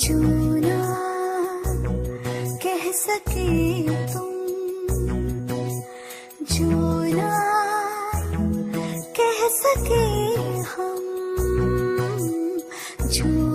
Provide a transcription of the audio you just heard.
छूना कह सके तुम? कह सके हम? झू